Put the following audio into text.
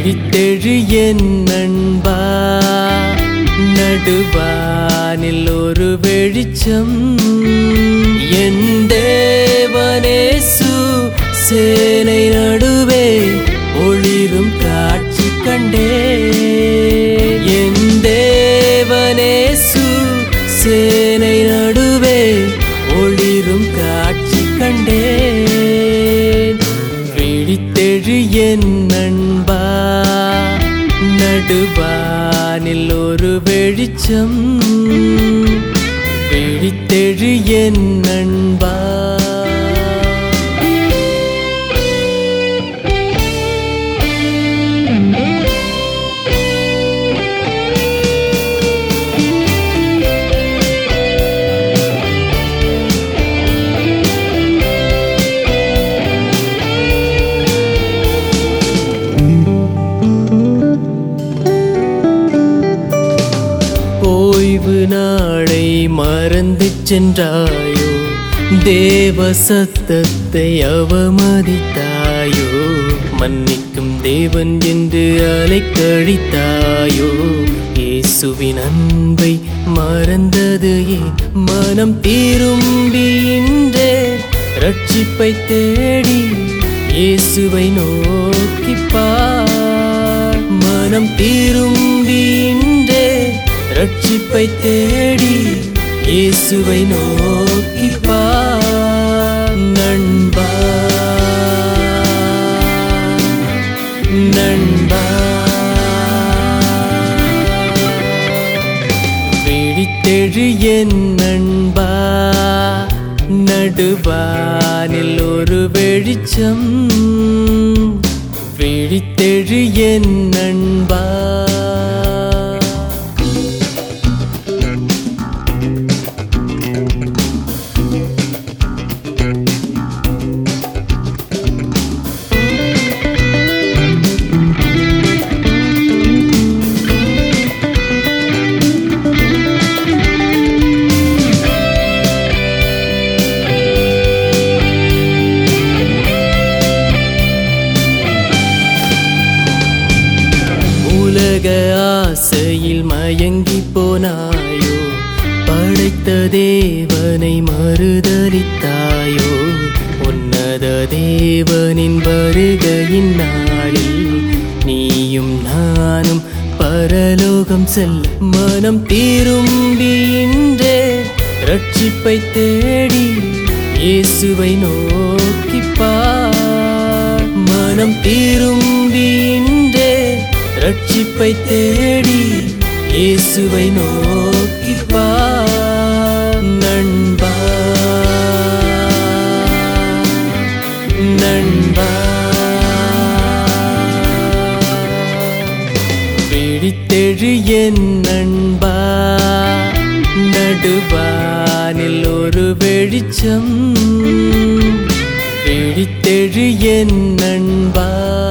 விழித்தெழு என் நண்பா. நடுவானில் ஒரு வெளிச்சம். என் தேவனேசு சேனை நடுவே ஒளிரும் காட்சி கண்டே. என் தேவனேசு சேனை நடுவே ஒளிரும் காட்சி கண்டே. விழித்தெழு என் நண்பா. நடுவானில் ஒரு வெளிச்சம் விழித்தெழு என் நண்பா. ஓய்வு நாளை மறந்து சென்றாயோ? தேவ சத்தத்தை அவமதித்தாயோ? மன்னிக்கும் தேவன் என்று அலைக்கழித்தாயோ? இயேசுவின் அன்பை மறந்தது ஏன்? மனம் திரும்பி இன்றே ரட்சிப்பை தேடி இயேசுவை நோக்கி மனம் திரும்பி இன்றே ரட்சிப்பை தேடி இயேசுவை நோக்கி பார் நண்பா. நண்பா. விழித்தெழு என் நண்பா. நடுவானில் ஒரு வெளிச்சம். விழித்தெழு என் நண்பா. உலக ஆசையில் மயங்கி போனாயோ? படைத்த தேவனை மறுதலித்தாயோ? உன்னத தேவனின் வருகையின் நாளில் நீயும் நானும் பரலோகம் செல்ல மனம் திரும்பி இன்றே ரட்சிப்பை தேடி இயேசுவை நோக்கிப்பா மனம் திரும்பி இன்றே ரட்சிப்பை தேடி இயேசுவை நோக்கி நண்பா. நண்பா. விழித்தெழு என் நண்பா. நடுவானில் ஒரு வெளிச்சம். விழித்தெழு என் நண்பா.